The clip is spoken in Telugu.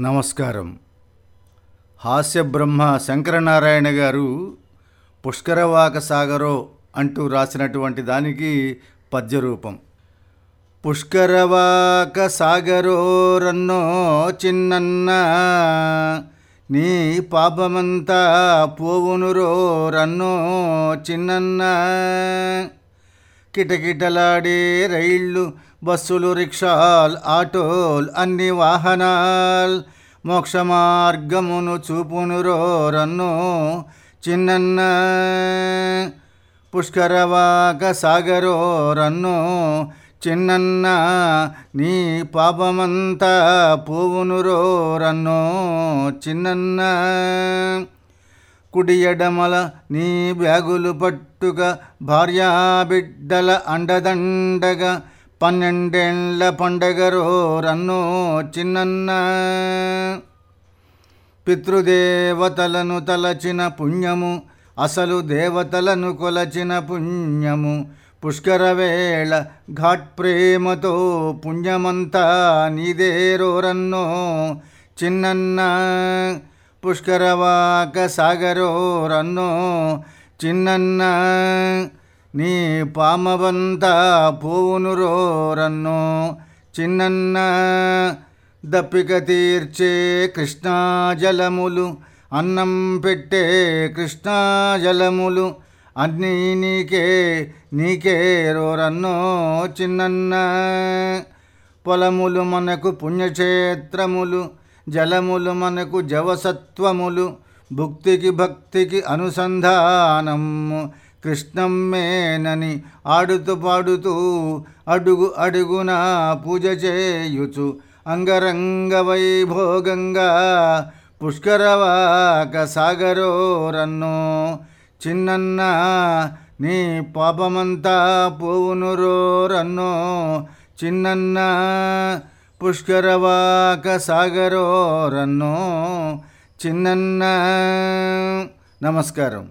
నమస్కారం. హాస్య బ్రహ్మ శంకరనారాయణ గారు పుష్కరవాక సాగరో అంటూ రాసినటువంటి దానికి పద్యరూపం. పుష్కరవాక సాగరో రన్నో చిన్నన్న నీ పాపమంతా పోవునురో రన్నో చిన్నన్న. కిటకిటలాడే రైళ్ళు బస్సులు రిక్షాల్ ఆటోల్ అన్ని వాహనాల్. మోక్ష మార్గమును చూపునురో రోరన్ను చిన్నన్న పుష్కరవాక సాగరోరన్ను చిన్నన్న నీ పాపమంతా పోవునురో రోరన్ను చిన్నన్న కుడి ఎడమల నీ బ్యాగులు పట్టుగా భార్యా బిడ్డల అండదండగా. పన్నెండేండ్ల పండగరో రన్నో చిన్నన్న. పితృదేవతలను తలచిన పుణ్యము అసలు దేవతలను కొలచిన పుణ్యము. పుష్కరవేళ ఘాట్ ప్రేమతో పుణ్యమంతా నీదేరోరన్నో చిన్నన్నా. పుష్కరవాక సాగరో రన్నో చిన్నన్న నీ పామవంత పోవునురో రన్నో చిన్నన్న దప్పిక తీర్చే కృష్ణాజలములు అన్నం పెట్టే కృష్ణాజలములు అన్నీ నీకే నీకే రోరన్నో చిన్నన్న. పొలములు మనకు పుణ్యక్షేత్రములు జలములు మనకు జవసత్వములు భుక్తికి భక్తికి అనుసంధానము కృష్ణమ్మేనని ఆడుతూ పాడుతూ అడుగు అడుగున పూజ చేయుచు అంగరంగ వైభోగంగా పుష్కరవాక సాగరోరన్నో. చిన్నన్న నీ పాపమంతా పోవునురోరన్నో. చిన్నన్నా పుష్కరవాక సాగరో రన్నో చిన్నన్న నమస్కారం.